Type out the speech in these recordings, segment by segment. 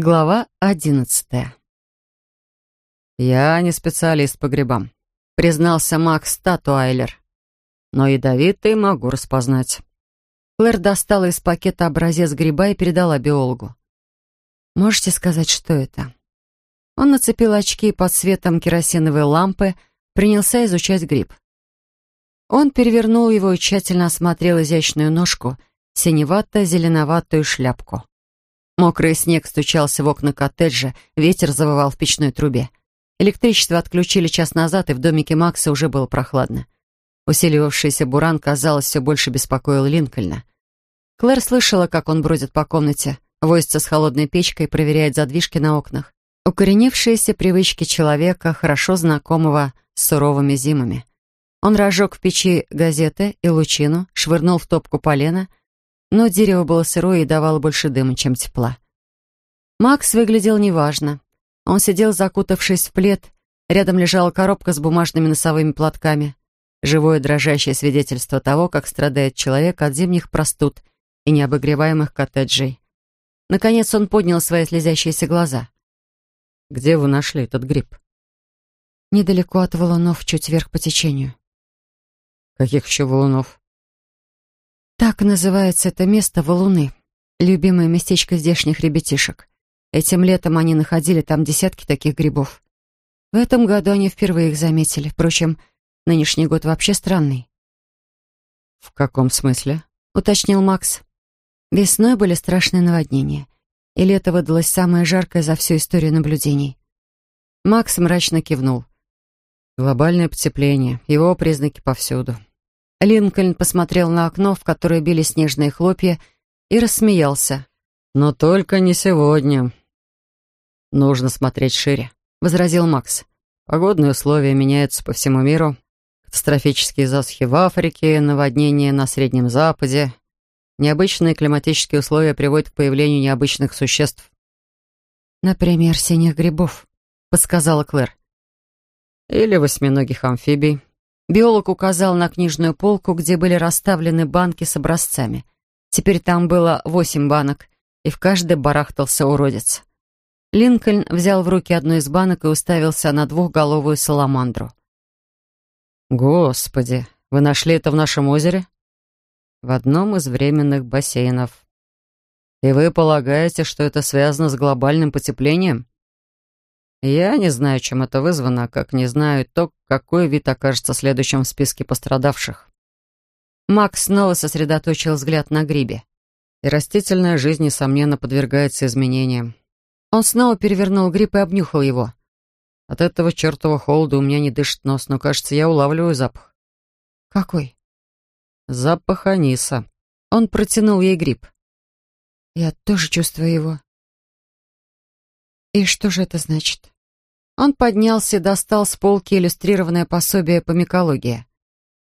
Глава одиннадцатая. «Я не специалист по грибам», — признался Макс Татуайлер. «Но ядовитый могу распознать». Клэр достала из пакета образец гриба и передала биологу. «Можете сказать, что это?» Он нацепил очки и под светом керосиновой лампы принялся изучать гриб. Он перевернул его и тщательно осмотрел изящную ножку, синевато-зеленоватую шляпку. Мокрый снег стучался в окна коттеджа, ветер завывал в печной трубе. Электричество отключили час назад, и в домике Макса уже было прохладно. Усиливавшийся буран, казалось, все больше беспокоил Линкольна. Клэр слышала, как он бродит по комнате, возится с холодной печкой проверяет задвижки на окнах. Укоренившиеся привычки человека, хорошо знакомого с суровыми зимами. Он разжег в печи газеты и лучину, швырнул в топку полена но дерево было сырое и давало больше дыма, чем тепла. Макс выглядел неважно. Он сидел, закутавшись в плед, рядом лежала коробка с бумажными носовыми платками. Живое дрожащее свидетельство того, как страдает человек от зимних простуд и необогреваемых коттеджей. Наконец он поднял свои слезящиеся глаза. «Где вы нашли этот гриб?» «Недалеко от валунов, чуть вверх по течению». «Каких еще валунов?» Так называется это место валуны. Любимое местечко здешних ребятишек. Этим летом они находили там десятки таких грибов. В этом году они впервые их заметили. Впрочем, нынешний год вообще странный. «В каком смысле?» — уточнил Макс. Весной были страшные наводнения, и лето выдалось самое жаркое за всю историю наблюдений. Макс мрачно кивнул. «Глобальное потепление, его признаки повсюду. Линкольн посмотрел на окно, в которое били снежные хлопья, и рассмеялся. «Но только не сегодня. Нужно смотреть шире», — возразил Макс. «Погодные условия меняются по всему миру. Катастрофические засухи в Африке, наводнения на Среднем Западе. Необычные климатические условия приводят к появлению необычных существ». «Например, синих грибов», — подсказала Клэр. «Или восьминогих амфибий», Биолог указал на книжную полку, где были расставлены банки с образцами. Теперь там было восемь банок, и в каждой барахтался уродец. Линкольн взял в руки одну из банок и уставился на двухголовую саламандру. «Господи, вы нашли это в нашем озере?» «В одном из временных бассейнов». «И вы полагаете, что это связано с глобальным потеплением?» Я не знаю, чем это вызвано, как не знаю то, какой вид окажется следующим в списке пострадавших. Макс снова сосредоточил взгляд на грибе. И растительная жизнь, несомненно, подвергается изменениям. Он снова перевернул гриб и обнюхал его. От этого чертова холода у меня не дышит нос, но, кажется, я улавливаю запах. «Какой?» «Запах аниса». Он протянул ей гриб. «Я тоже чувствую его. И что же это значит? Он поднялся и достал с полки иллюстрированное пособие по микологии.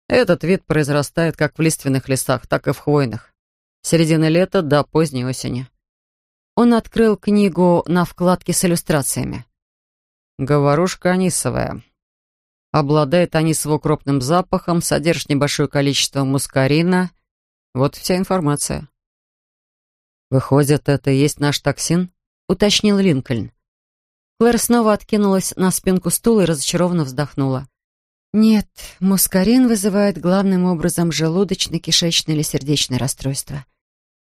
Этот вид произрастает как в лиственных лесах, так и в хвойных. С середины лета до поздней осени. Он открыл книгу на вкладке с иллюстрациями. Говорушка анисовая. Обладает анисово-укропным запахом, содержит небольшое количество мускарина. Вот вся информация. Выходит, это и есть наш токсин? — уточнил Линкольн. Клэр снова откинулась на спинку стула и разочарованно вздохнула. «Нет, мускарин вызывает главным образом желудочно-кишечное или сердечное расстройство,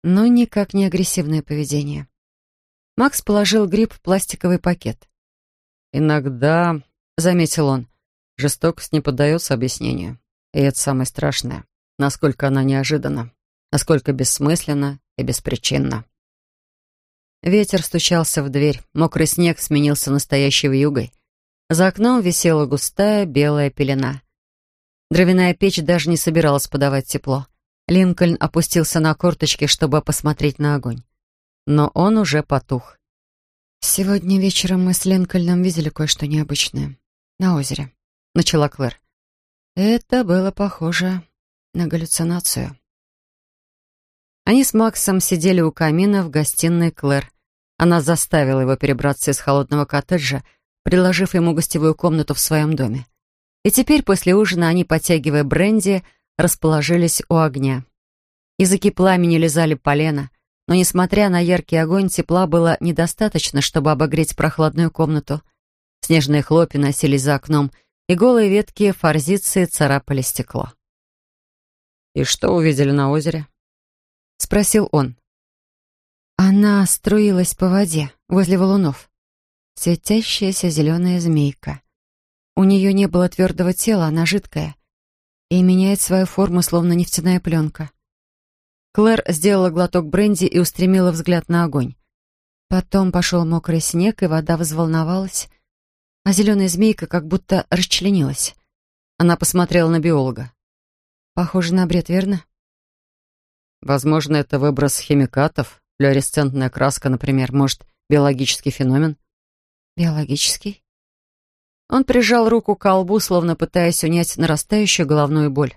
но никак не агрессивное поведение». Макс положил гриб в пластиковый пакет. «Иногда», — заметил он, — «жестокость не поддается объяснению. И это самое страшное, насколько она неожиданна, насколько бессмысленна и беспричинна». Ветер стучался в дверь, мокрый снег сменился настоящей вьюгой. За окном висела густая белая пелена. Дровяная печь даже не собиралась подавать тепло. Линкольн опустился на корточки, чтобы посмотреть на огонь. Но он уже потух. «Сегодня вечером мы с Линкольном видели кое-что необычное. На озере», — начала Клэр. Это было похоже на галлюцинацию. Они с Максом сидели у камина в гостиной Клэр. Она заставила его перебраться из холодного коттеджа, предложив ему гостевую комнату в своем доме. И теперь после ужина они, подтягивая бренди, расположились у огня. Языки пламени лизали полено, но, несмотря на яркий огонь, тепла было недостаточно, чтобы обогреть прохладную комнату. Снежные хлопья носились за окном, и голые ветки форзиции царапали стекло. «И что увидели на озере?» — спросил он. Она струилась по воде, возле валунов. Светящаяся зеленая змейка. У нее не было твердого тела, она жидкая. И меняет свою форму, словно нефтяная пленка. Клэр сделала глоток бренди и устремила взгляд на огонь. Потом пошел мокрый снег, и вода взволновалась, а зеленая змейка как будто расчленилась. Она посмотрела на биолога. «Похоже на бред, верно?» «Возможно, это выброс химикатов, флуоресцентная краска, например, может, биологический феномен?» «Биологический?» Он прижал руку к колбу, словно пытаясь унять нарастающую головную боль.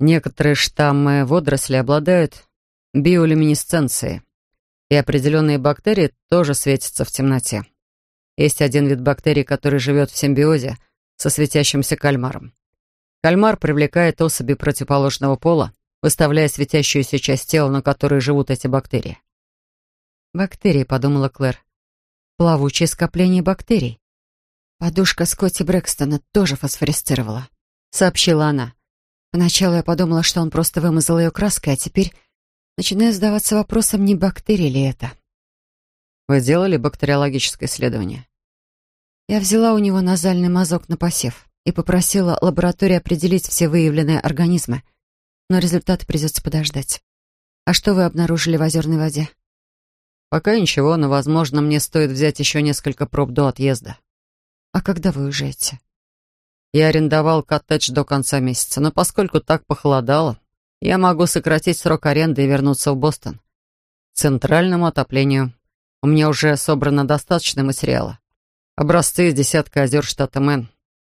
Некоторые штаммы водоросли обладают биолюминесценцией, и определенные бактерии тоже светятся в темноте. Есть один вид бактерий, который живет в симбиозе со светящимся кальмаром. Кальмар привлекает особи противоположного пола, выставляя светящуюся часть тела, на которой живут эти бактерии. «Бактерии», — подумала Клэр. «Плавучее скопление бактерий». «Подушка Скотти Брэкстона тоже фосфорисцировала», — сообщила она. Поначалу я подумала, что он просто вымазал ее краской, а теперь начинаю задаваться вопросом, не бактерии ли это. Вы делали бактериологическое исследование? Я взяла у него назальный мазок на посев и попросила лабораторию определить все выявленные организмы, но результаты придется подождать. А что вы обнаружили в озерной воде? Пока ничего, но, возможно, мне стоит взять еще несколько проб до отъезда. А когда вы уезжаете? Я арендовал коттедж до конца месяца, но поскольку так похолодало, я могу сократить срок аренды и вернуться в Бостон. центральному отоплению. У меня уже собрано достаточно материала. Образцы из десятка озер штата Мэн.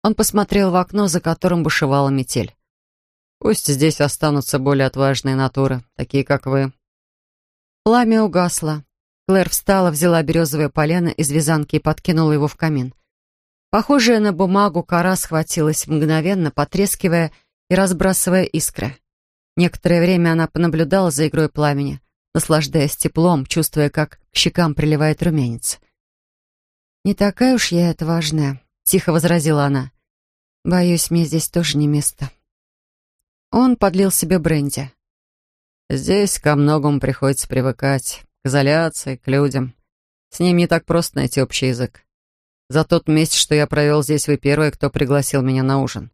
Он посмотрел в окно, за которым бушевала метель. Пусть здесь останутся более отважные натуры, такие как вы. Пламя угасло. Клэр встала, взяла березовое полено из вязанки и подкинула его в камин. Похожая на бумагу кора схватилась мгновенно, потрескивая и разбрасывая искры. Некоторое время она понаблюдала за игрой пламени, наслаждаясь теплом, чувствуя, как к щекам приливает румянец. «Не такая уж я это важная», — тихо возразила она. «Боюсь, мне здесь тоже не место». Он подлил себе бренди. «Здесь ко многому приходится привыкать, к изоляции, к людям. С ним не так просто найти общий язык. За тот месяц, что я провел здесь, вы первая, кто пригласил меня на ужин».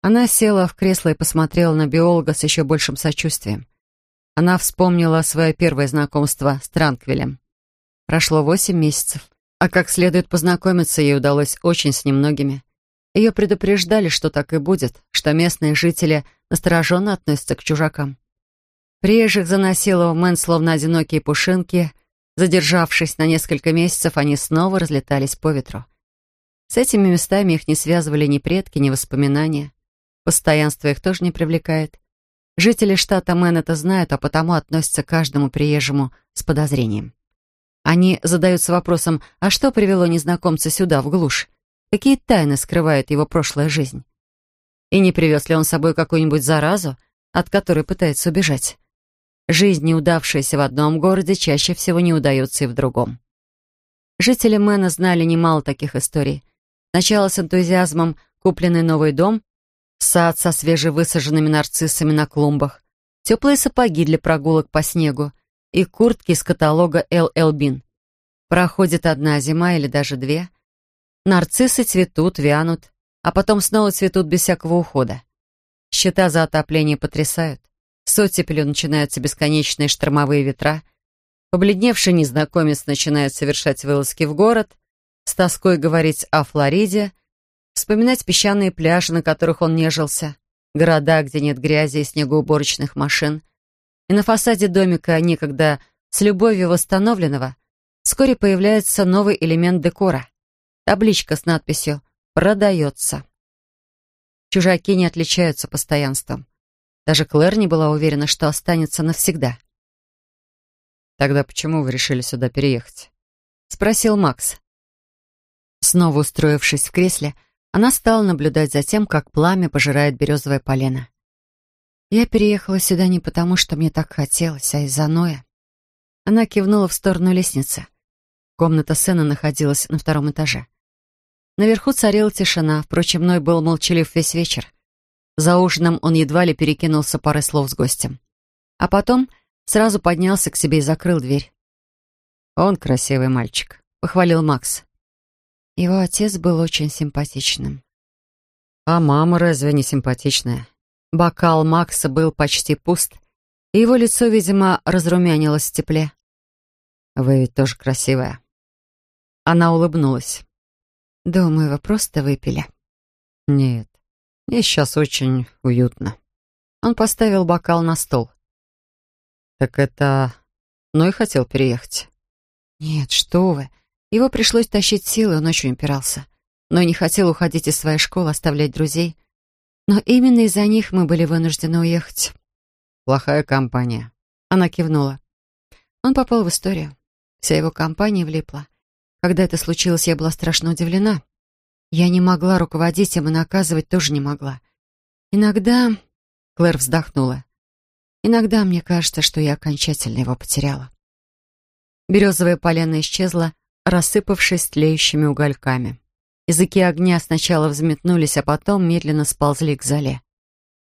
Она села в кресло и посмотрела на биолога с еще большим сочувствием. Она вспомнила свое первое знакомство с Транквилем. Прошло восемь месяцев, а как следует познакомиться ей удалось очень с немногими. Ее предупреждали, что так и будет, что местные жители настороженно относятся к чужакам. Приезжих заносило в Мэн словно одинокие пушинки — Задержавшись на несколько месяцев, они снова разлетались по ветру. С этими местами их не связывали ни предки, ни воспоминания. Постоянство их тоже не привлекает. Жители штата Мэн это знают, а потому относятся к каждому приезжему с подозрением. Они задаются вопросом, а что привело незнакомца сюда, в глушь? Какие тайны скрывает его прошлая жизнь? И не привез ли он с собой какую-нибудь заразу, от которой пытается убежать? Жизнь, неудавшаяся в одном городе, чаще всего не удается и в другом. Жители Мэна знали немало таких историй. Сначала с энтузиазмом купленный новый дом, сад со свежевысаженными нарциссами на клумбах, теплые сапоги для прогулок по снегу и куртки из каталога Л.Л. Бин. Проходит одна зима или даже две. Нарциссы цветут, вянут, а потом снова цветут без всякого ухода. Счета за отопление потрясают. С оттепелью начинаются бесконечные штормовые ветра. Побледневший незнакомец начинает совершать вылазки в город, с тоской говорить о Флориде, вспоминать песчаные пляжи, на которых он нежился, города, где нет грязи и снегоуборочных машин. И на фасаде домика, некогда с любовью восстановленного, вскоре появляется новый элемент декора. Табличка с надписью «Продается». Чужаки не отличаются постоянством. Даже Клэр не была уверена, что останется навсегда. «Тогда почему вы решили сюда переехать?» — спросил Макс. Снова устроившись в кресле, она стала наблюдать за тем, как пламя пожирает березовое полено. Я переехала сюда не потому, что мне так хотелось, а из-за Ноя. Она кивнула в сторону лестницы. Комната сына находилась на втором этаже. Наверху царила тишина, впрочем, Ной был молчалив весь вечер. За ужином он едва ли перекинулся парой слов с гостем. А потом сразу поднялся к себе и закрыл дверь. «Он красивый мальчик», — похвалил Макс. Его отец был очень симпатичным. «А мама разве не симпатичная?» Бокал Макса был почти пуст, и его лицо, видимо, разрумянилось в тепле. «Вы ведь тоже красивая». Она улыбнулась. «Думаю, вы просто выпили». «Нет, мне сейчас очень уютно». Он поставил бокал на стол. «Так это... Ну и хотел переехать». «Нет, что вы. Его пришлось тащить силы, он очень упирался. Но не хотел уходить из своей школы, оставлять друзей. Но именно из-за них мы были вынуждены уехать. Плохая компания. Она кивнула. Он попал в историю. Вся его компания влипла. Когда это случилось, я была страшно удивлена. Я не могла руководить им и наказывать тоже не могла. Иногда... Клэр вздохнула. Иногда мне кажется, что я окончательно его потеряла. Березовая полена исчезла, рассыпавшись тлеющими угольками. Языки огня сначала взметнулись, а потом медленно сползли к зале.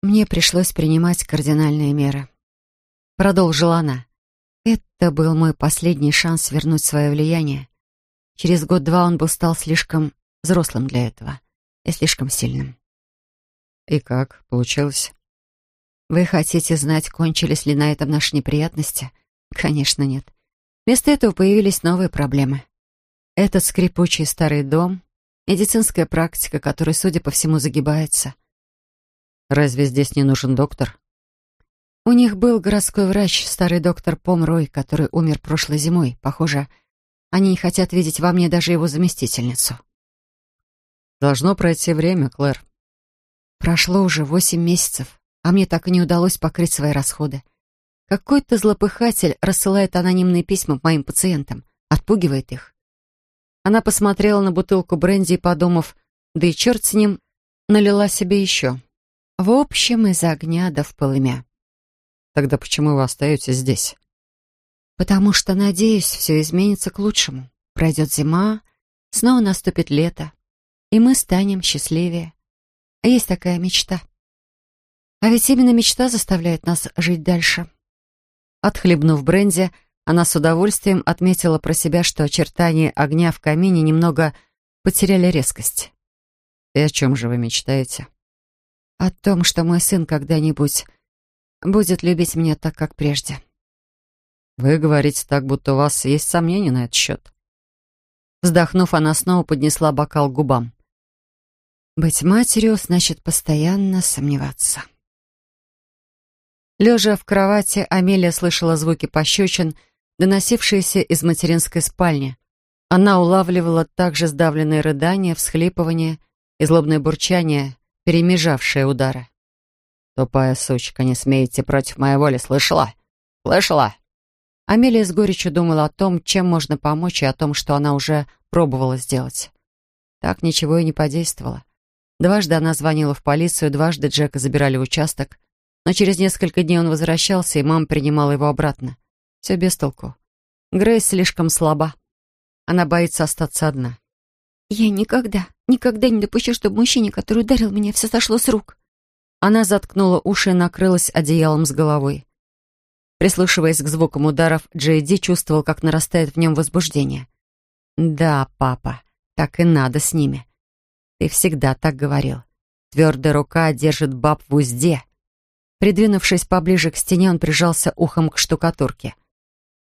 Мне пришлось принимать кардинальные меры. Продолжила она. Это был мой последний шанс вернуть свое влияние. Через год-два он был стал слишком взрослым для этого и слишком сильным. И как получилось? Вы хотите знать, кончились ли на этом наши неприятности? Конечно, нет. Вместо этого появились новые проблемы. Этот скрипучий старый дом, Медицинская практика, которая, судя по всему, загибается. Разве здесь не нужен доктор? У них был городской врач, старый доктор Помрой, который умер прошлой зимой. Похоже, они не хотят видеть во мне даже его заместительницу. Должно пройти время, Клэр. Прошло уже восемь месяцев, а мне так и не удалось покрыть свои расходы. Какой-то злопыхатель рассылает анонимные письма моим пациентам, отпугивает их. Она посмотрела на бутылку бренди и, подумав, да и черт с ним, налила себе еще. В общем, из огня да в полымя. Тогда почему вы остаетесь здесь? Потому что, надеюсь, все изменится к лучшему. Пройдет зима, снова наступит лето, и мы станем счастливее. Есть такая мечта. А ведь именно мечта заставляет нас жить дальше. Отхлебнув бренди, она с удовольствием отметила про себя, что очертания огня в камине немного потеряли резкость. «И о чем же вы мечтаете?» «О том, что мой сын когда-нибудь будет любить меня так, как прежде». «Вы говорите так, будто у вас есть сомнения на этот счет». Вздохнув, она снова поднесла бокал к губам. «Быть матерью значит постоянно сомневаться». Лежа в кровати, Амелия слышала звуки пощечин доносившиеся из материнской спальни. Она улавливала также сдавленные рыдания, всхлипывания и злобное бурчание, перемежавшие удары. «Тупая сучка, не смеете против моей воли, слышала? Слышала?» Амелия с горечью думала о том, чем можно помочь, и о том, что она уже пробовала сделать. Так ничего и не подействовало. Дважды она звонила в полицию, дважды Джека забирали в участок, но через несколько дней он возвращался, и мама принимала его обратно. Все без толку. Грейс слишком слаба. Она боится остаться одна. «Я никогда, никогда не допущу, чтобы мужчине, который ударил меня, все сошло с рук». Она заткнула уши и накрылась одеялом с головой. Прислушиваясь к звукам ударов, Джейди чувствовал, как нарастает в нем возбуждение. «Да, папа, так и надо с ними. Ты всегда так говорил. Твердая рука держит баб в узде». Придвинувшись поближе к стене, он прижался ухом к штукатурке.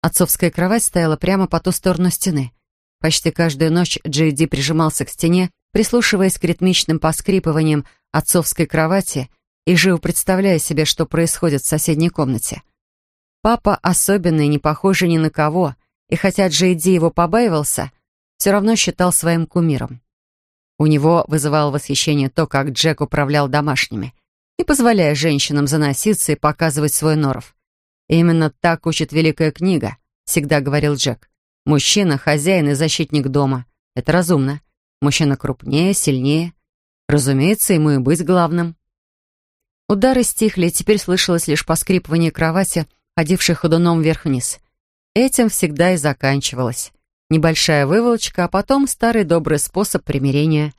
Отцовская кровать стояла прямо по ту сторону стены. Почти каждую ночь Джейди прижимался к стене, прислушиваясь к ритмичным поскрипываниям отцовской кровати и живо представляя себе, что происходит в соседней комнате. Папа особенный, не похожий ни на кого, и хотя Джейди его побаивался, все равно считал своим кумиром. У него вызывало восхищение то, как Джек управлял домашними, не позволяя женщинам заноситься и показывать свой норов. «Именно так учит Великая книга», — всегда говорил Джек. «Мужчина — хозяин и защитник дома. Это разумно. Мужчина крупнее, сильнее. Разумеется, ему и быть главным». Удары стихли, теперь слышалось лишь поскрипывание кровати, ходившей ходуном вверх-вниз. Этим всегда и заканчивалось. Небольшая выволочка, а потом старый добрый способ примирения.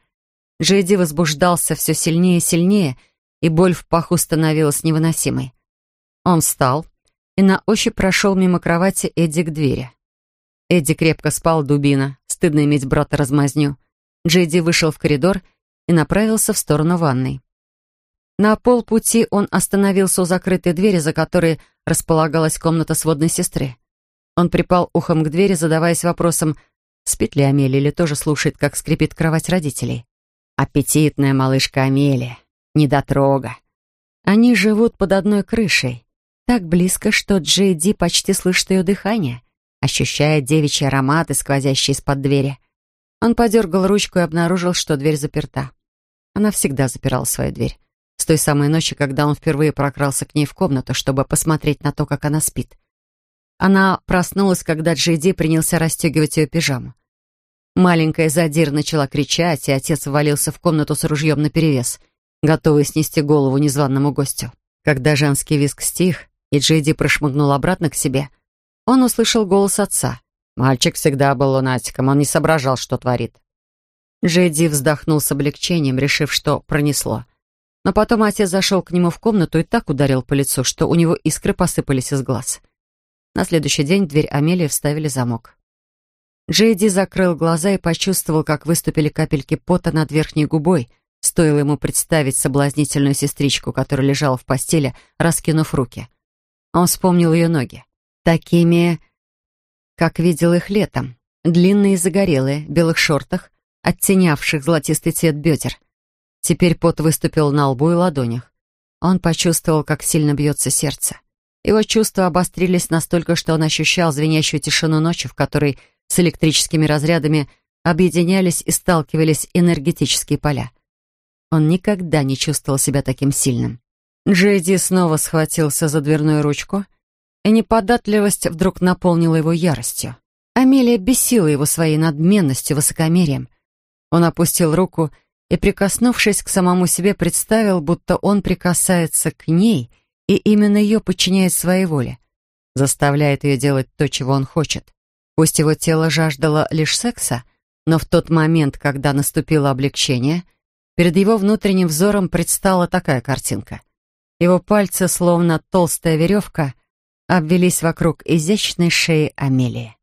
Джейди возбуждался все сильнее и сильнее, и боль в паху становилась невыносимой. Он встал и на ощупь прошел мимо кровати Эдди к двери. Эдди крепко спал дубина, стыдно иметь брата-размазню. Джейди вышел в коридор и направился в сторону ванной. На полпути он остановился у закрытой двери, за которой располагалась комната сводной сестры. Он припал ухом к двери, задаваясь вопросом, спит ли Амелия или тоже слушает, как скрипит кровать родителей. Аппетитная малышка Амелия, недотрога. Они живут под одной крышей, так близко, что Джей Ди почти слышит ее дыхание, ощущая девичий аромат, сквозящий из-под двери. Он подергал ручку и обнаружил, что дверь заперта. Она всегда запирала свою дверь. С той самой ночи, когда он впервые прокрался к ней в комнату, чтобы посмотреть на то, как она спит. Она проснулась, когда Джейди принялся расстегивать ее пижаму. Маленькая задир начала кричать, и отец ввалился в комнату с ружьем наперевес, готовый снести голову незваному гостю. Когда женский визг стих, и Джейди прошмыгнул обратно к себе, он услышал голос отца. Мальчик всегда был лунатиком, он не соображал, что творит. Джейди вздохнул с облегчением, решив, что пронесло. Но потом отец зашел к нему в комнату и так ударил по лицу, что у него искры посыпались из глаз. На следующий день в дверь Амелии вставили замок. Джейди закрыл глаза и почувствовал, как выступили капельки пота над верхней губой, стоило ему представить соблазнительную сестричку, которая лежала в постели, раскинув руки. Он вспомнил ее ноги. Такими, как видел их летом. Длинные и загорелые, в белых шортах, оттенявших золотистый цвет бедер. Теперь пот выступил на лбу и ладонях. Он почувствовал, как сильно бьется сердце. Его чувства обострились настолько, что он ощущал звенящую тишину ночи, в которой с электрическими разрядами объединялись и сталкивались энергетические поля. Он никогда не чувствовал себя таким сильным. Джейди снова схватился за дверную ручку, и неподатливость вдруг наполнила его яростью. Амелия бесила его своей надменностью, высокомерием. Он опустил руку и и, прикоснувшись к самому себе, представил, будто он прикасается к ней и именно ее подчиняет своей воле, заставляет ее делать то, чего он хочет. Пусть его тело жаждало лишь секса, но в тот момент, когда наступило облегчение, перед его внутренним взором предстала такая картинка. Его пальцы, словно толстая веревка, обвелись вокруг изящной шеи Амелии.